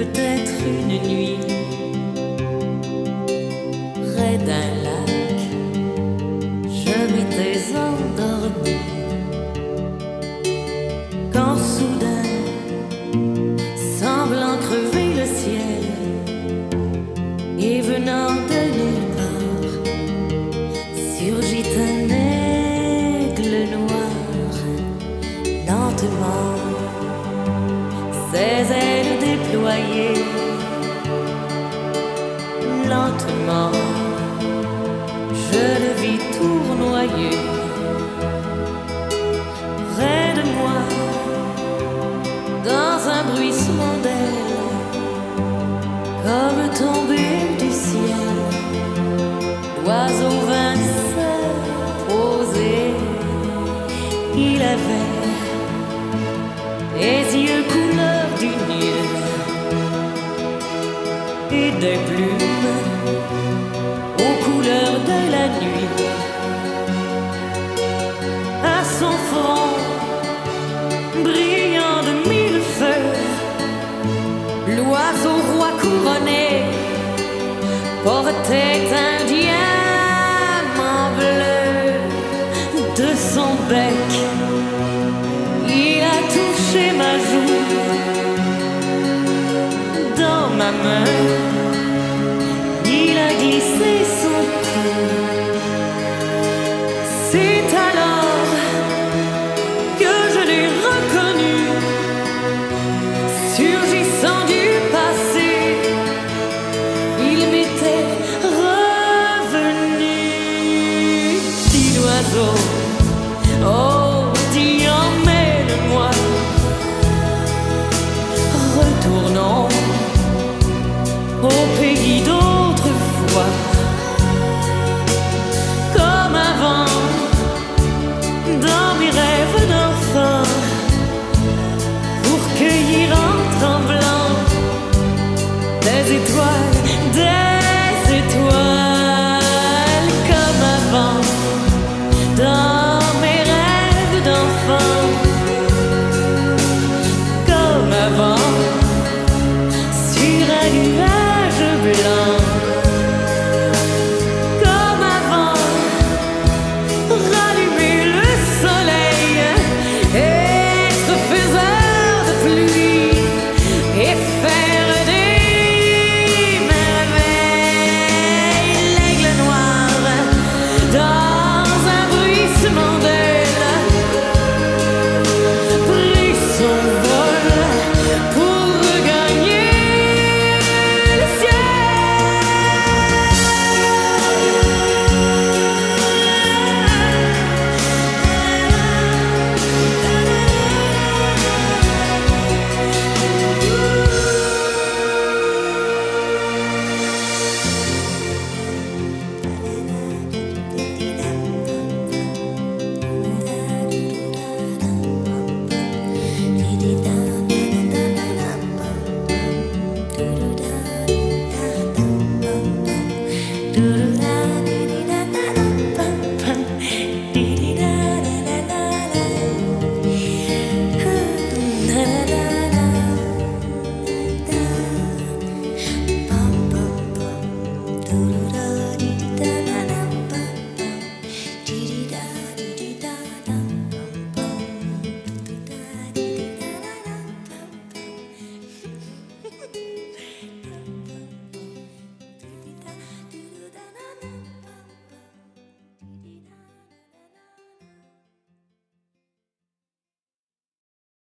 une nuit. Près d'un lac, je m'étais endormi. Quand soudain, semblant crever le ciel et venant de nulle part, surgit un aigle noir lentement, ses ailes lentement. Je le vis tournoyer près de moi dans un bruissement d'ailes comme tombé du ciel. L'oiseau vint se. Il avait des plumes aux couleurs de la nuit. À son front, brillant de mille feux, l'oiseau roi couronné portait un diamant bleu de son bec. Il a touché ma joue dans ma main.